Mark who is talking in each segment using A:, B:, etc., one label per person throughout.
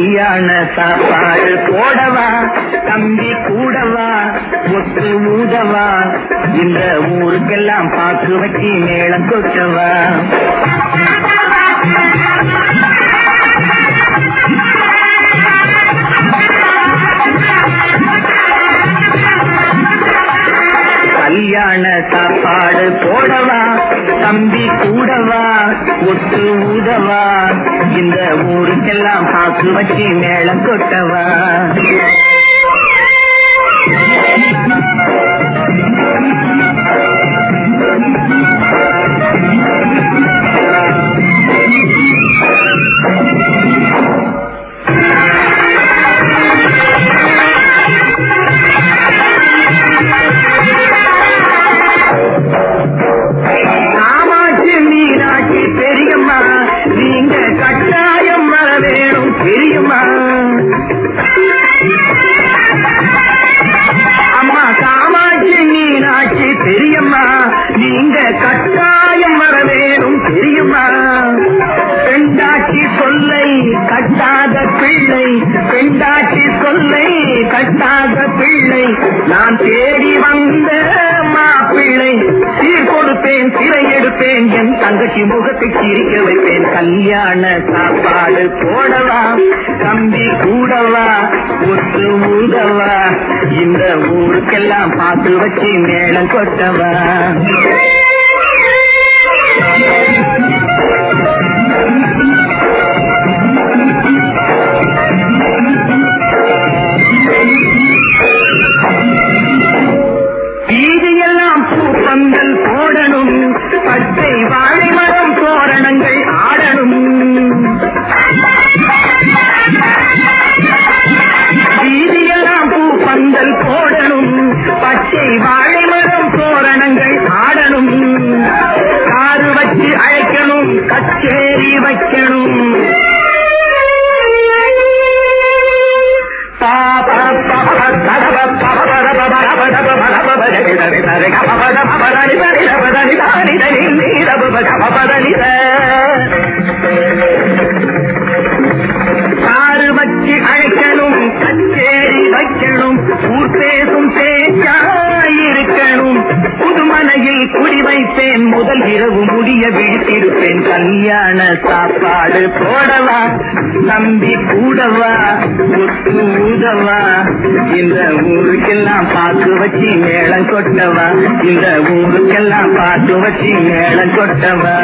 A: கல்யாண சாப்பாடு போடவா? தம்பி கூடவா? ஒத்து ஊதவா? இந்த ஊருக்கெல்லாம் பாக்கு வச்சு மேளம் கொட்டவா? தம்பி கூடவா ஒட்டு ஊதவா இந்த ஊருக்கெல்லாம் காசு வச்சு மேளம் கொட்டவா Thank you. பெரியம்மா. அம்மா காமாட்சி மீனாட்சி பெரியம்மா. நீங்க கட்டாயம் வர வேணும் பெரியம்மா. பெண்டாட்சி சொல்லை கட்டாத பிள்ளை பெண்டாட்சி சொல்லை கட்டாத பிள்ளை. நான் தேடி வைப்பேன். என் தங்கச்சி முகத்தை சிரிக்க வைப்பேன். கல்யாண சாப்பாடு போடவா? தம்பி கூடவா? ஒத்து ஊதவா? இந்த ஊருக்கெல்லாம் பார்த்து வச்சு மேளம் கொட்டவா? வாழை மரம் தோரணங்கள் ஆடணும் காரு வச்சு அழைக்கணும் கச்சேரி வைக்கணும் காரு புதுமனையில் வைத்தேன். முதல் இரவு முடிய விழித்திருப்பேன். கல்யாண சாப்பாடு போடவா? தம்பி கூடவா? ஒத்து ஊதவா? இந்த ஊருக்கெல்லாம் பார்த்து வச்சு மேளம் கொட்டவா? இந்த ஊருக்கெல்லாம் பார்த்து வச்சு மேளம் கொட்டவா?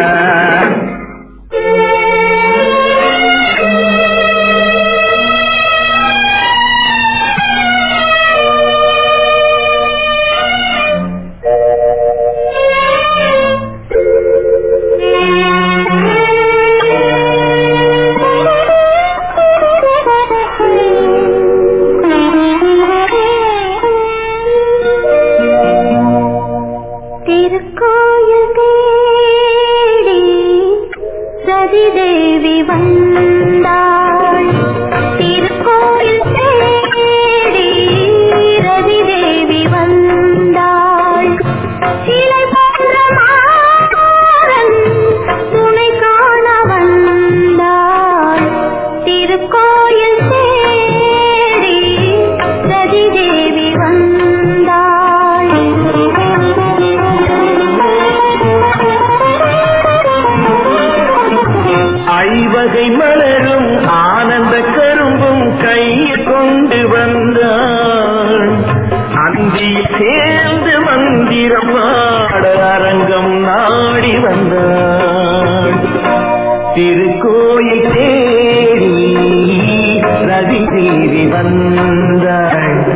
A: தீவி வந்தாள்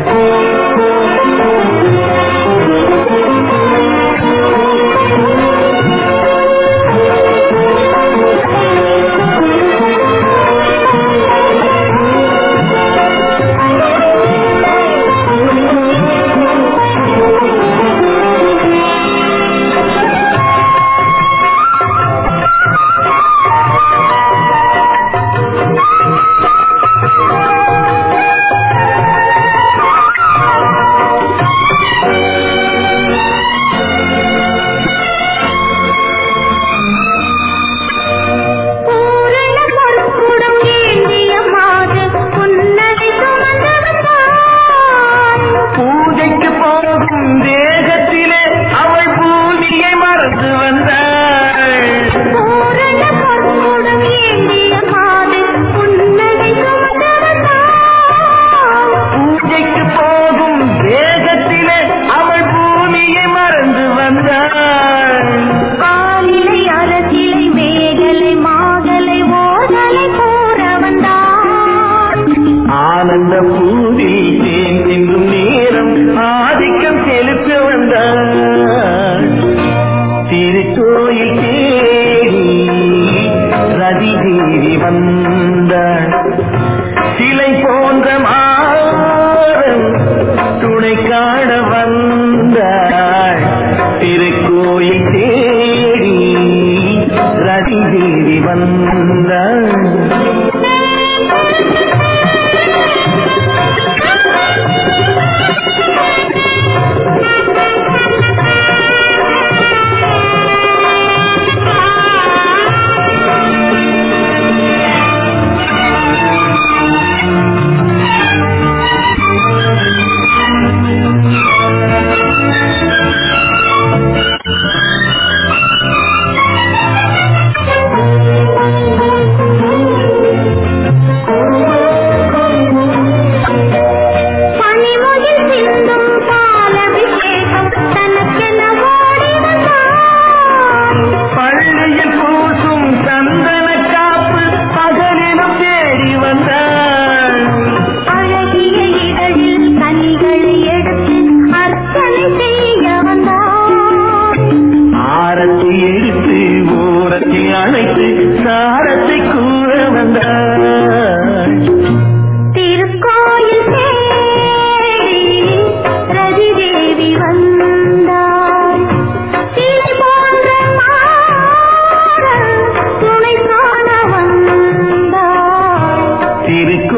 B: வந்தாள்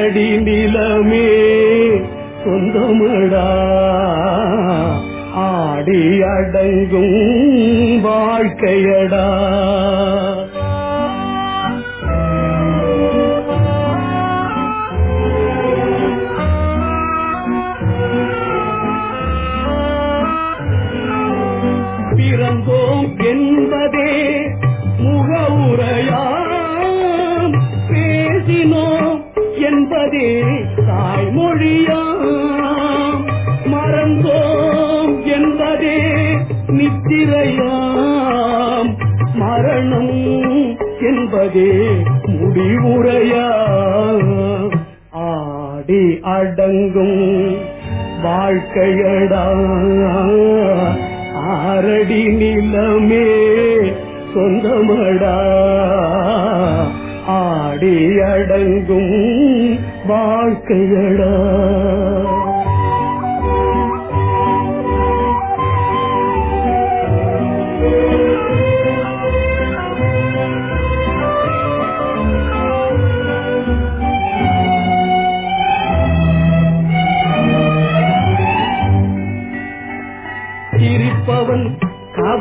C: ஆரடி நிலமே சொந்தமிடா. ஆடி அடங்கும் வாழ்க்கையடா. என்பதே முடிவுரையா ஆடி அடங்கும் வாழ்க்கையடா. ஆரடி நிலமே சொந்தமடா. ஆடி அடங்கும் வாழ்க்கையடா.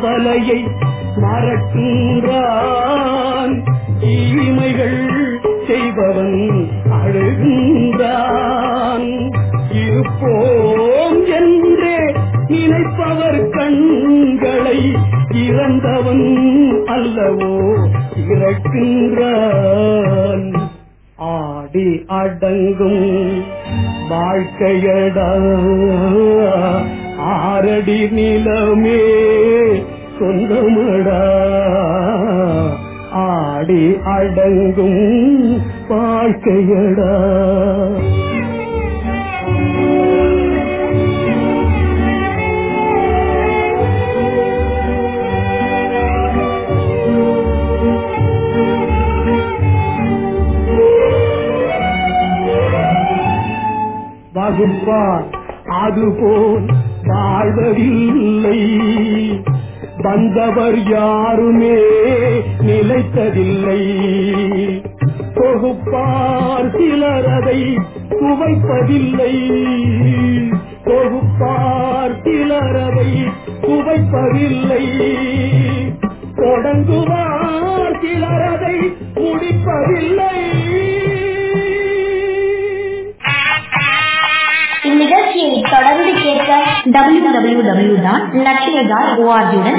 C: கவலையை மறக்கின்றான். தீமைகள் செய்பவன் அழுகின்றான். இருப்போம் என்றே நினைப்பவர் கண்களை இறந்தவன் அல்லவோ இறக்கின்றான். ஆடி அடங்கும் வாழ்க்கையடா. ஆரடி நிலமே சொந்தமடா. ஆடி அடங்கும் வாழ்க்கையடா. வந்தவர் யாருமே நிலைத்ததில்லை. தொகுப்பார் சிலர் அதை குவைப்பதில்லை தொகுப்பார் சிலர் அதை குவைப்பதில்லை தொடங்குவார் சிலர் அதை முடிப்பதில்லை.
D: இந்நிகழ்ச்சியை தொடர்ந்து கேட்க W W W dot Lakshya dot ஓஆர்ஜியுடன்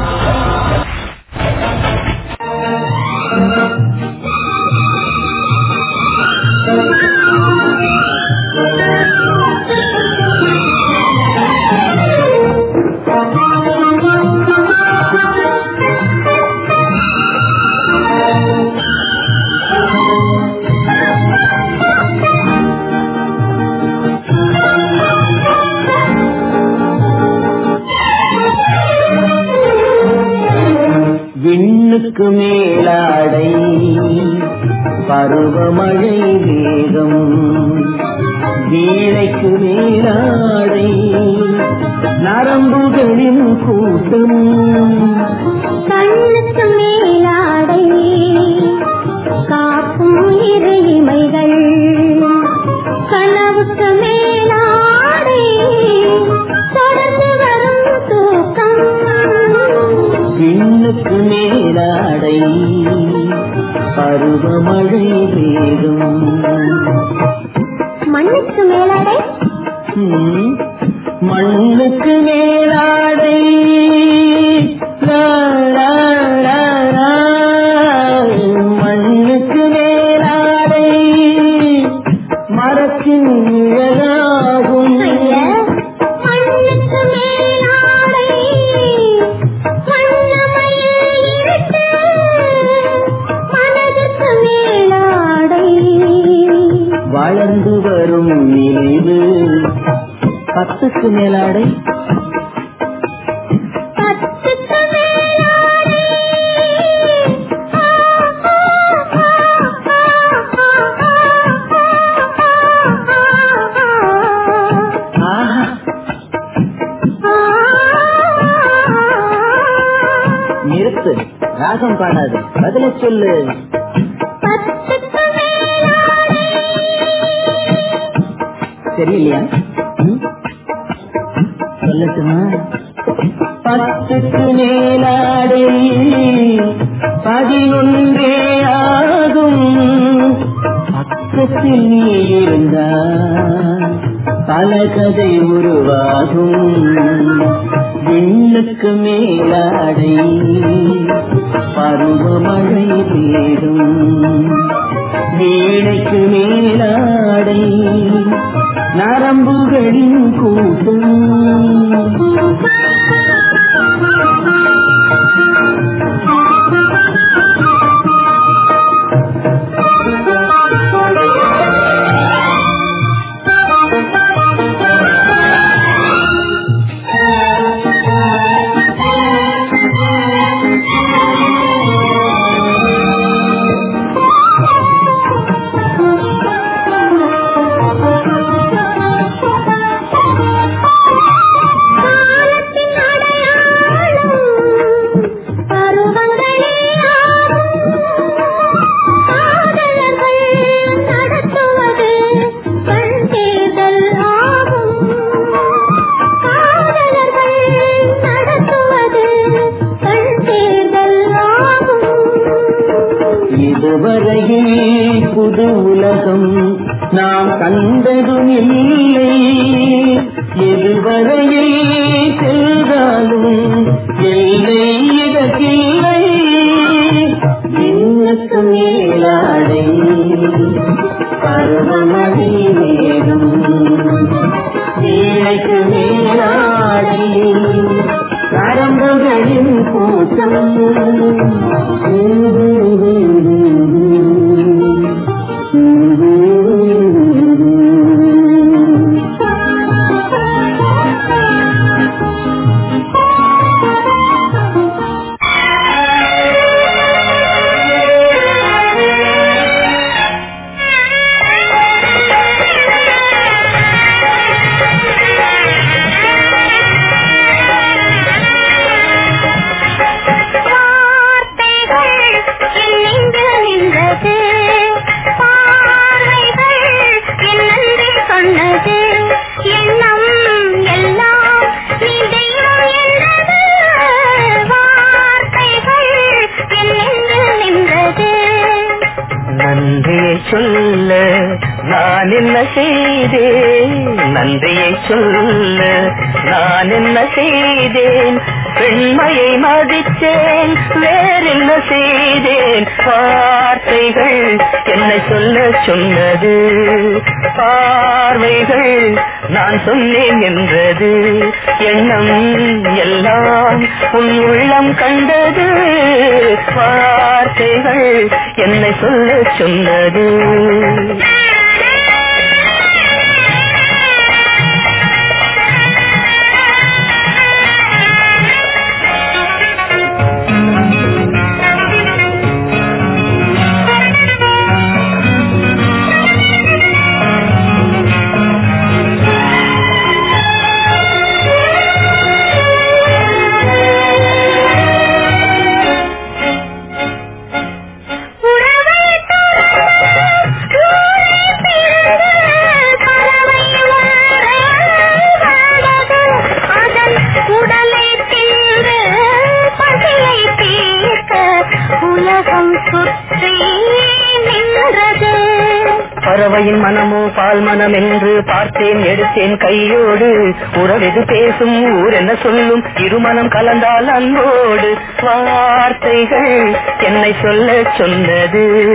C: கூட்டம்
A: பத்துக்கு மேலாடை. நிறுத்து ராகம் பாடாது. பதில சொல்லு. தெரியலையா? சொல்லட்டுமா பத்துக்கு மேலாடை பதினொன்றே ஆகும். பக்கத்தில் நீ இருந்தால் பல கதை உருவாகும். விண்ணுக்கு மேலாடை பருவமழை தேடும். வீணைக்கு மேலாடை நரம்புகளின் கூட்டம். Thank you. கண்டதும் இல்லை. எதுவரை சொல்ல நான் என்ன செய்தேன் பெண்மையை மதித்தேன் வேறென்ன செய்தேன் வார்த்தைகள் என்னை சொல்ல சொன்னது. பார்வைகள் நான் சொன்னேன் என்றது. எண்ணம் எல்லாம் உன் உள்ளம் கண்டது. வார்த்தைகள் என்னை சொல்ல சொன்னது.
E: பார்த்தேன் எடுத்தேன் கையோடு? உறவெது பேசும்? ஊர் என்ன சொல்லும்? இருமனம் கலந்தால் அன்போடு. வார்த்தைகள் என்னை சொல்ல சொன்னது.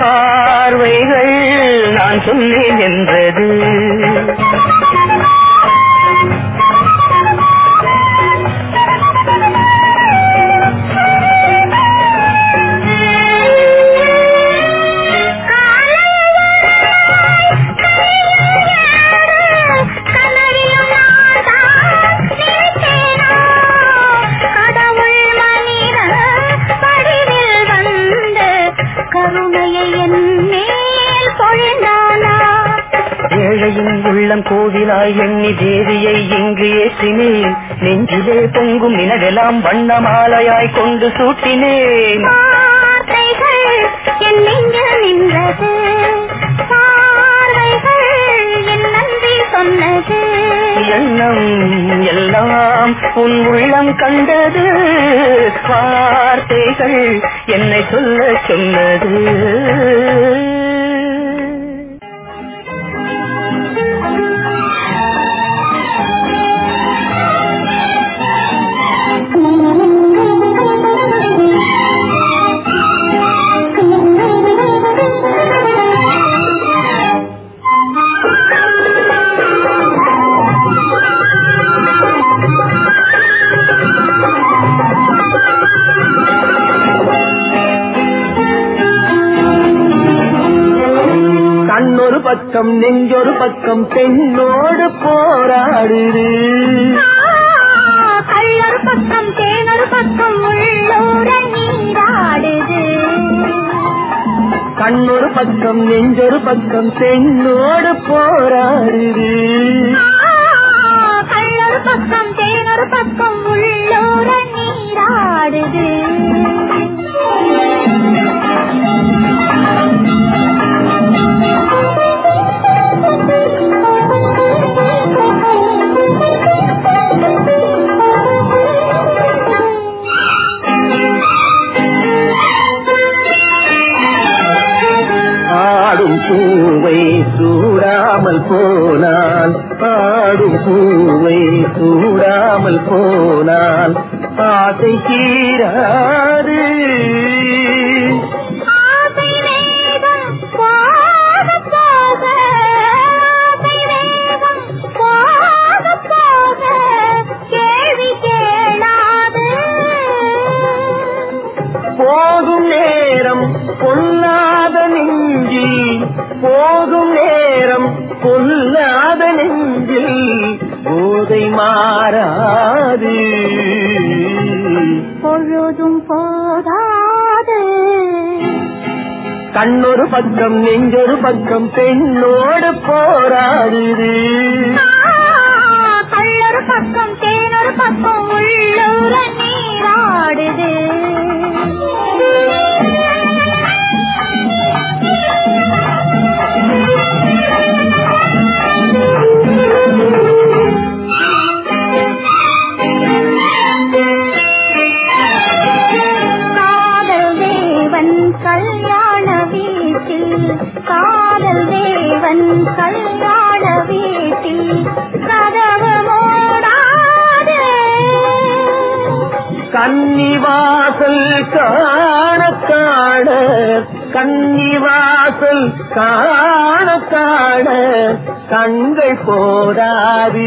E: பார்வைகள் நான் சொன்னேன் என்றது. பொங்கும் நிலவெல்லாம் வண்ணமாலையாய் கொண்டு சூட்டினேன்.
F: சொன்னது.
E: எண்ணம் எல்லாம் உன் உள்ளம் கண்டது. வார்த்தைகள் என்னை சொல்ல சொன்னது.
A: பக்கம் நெஞ்சொரு பக்கம் பெண்ணோடு போராடுது.
F: கள்ளொரு பக்கம் தேனொரு பக்கம் உள்ளூர நீராடுது.
A: கண்ணொரு பக்கம் நெஞ்சொரு பக்கம் பெண்ணோடு போராடுது. பூவை சூடாமல் போனால் ஆடும் பூவை சூடாமல் போனால் ஆசை தீராது. போகும் நேரம் நெஞ்சி போகும் நேரம் பொல்லாத நெஞ்சில் போதை மாறாது.
F: பொழுதும் போதாது.
A: கண்ணொரு பக்கம் நெஞ்சொரு பக்கம் பெண்ணோடு போராடுது.
F: கள்ளொரு பக்கம் தேனொரு பக்கம் உள்ளூர நீராடுது. திரையும் போடாது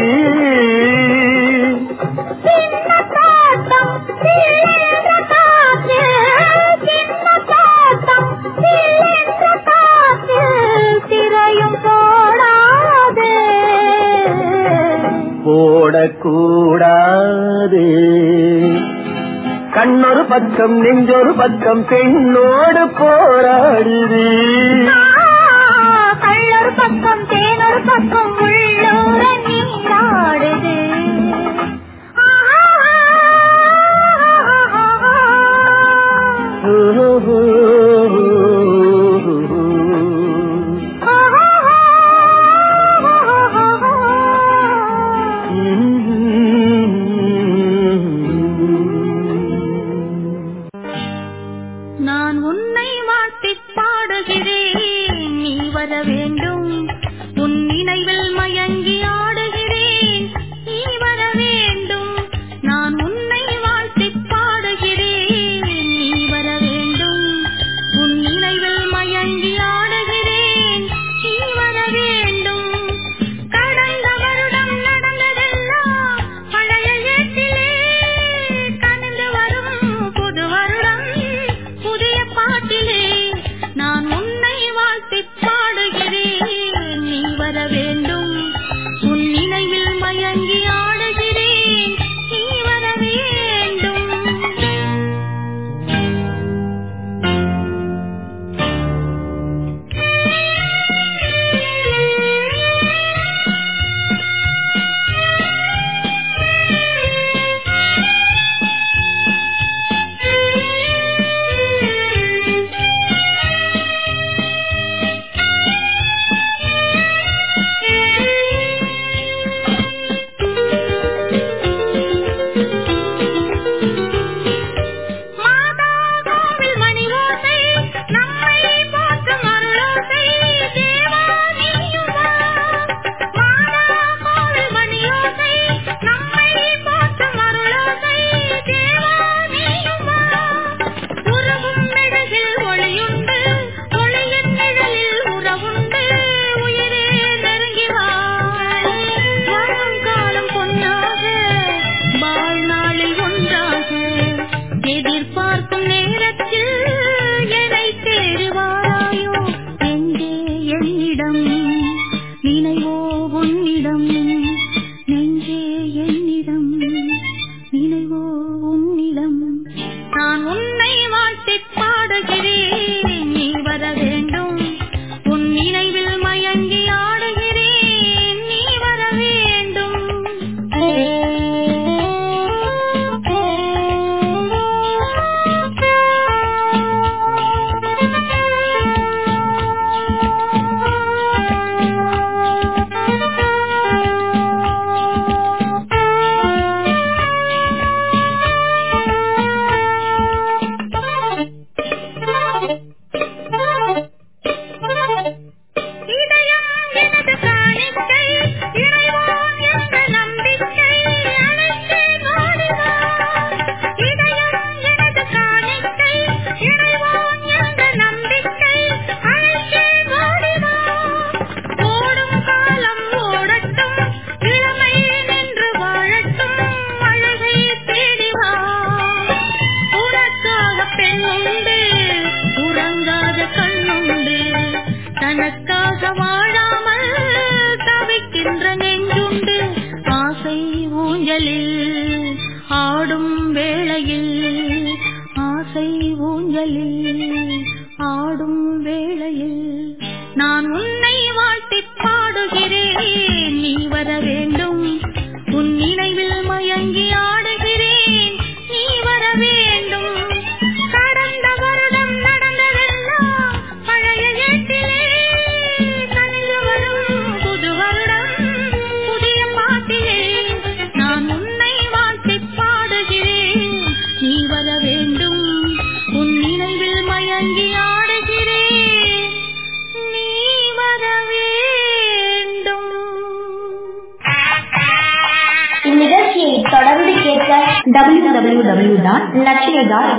A: போடக்கூடாது. கண்ணொரு பக்கம் நெஞ்சொரு பக்கம் பெண்ணோடு போராடுது
F: கள்ளொரு பக்கம் பக்கம் உள்ளோர நீராடுது.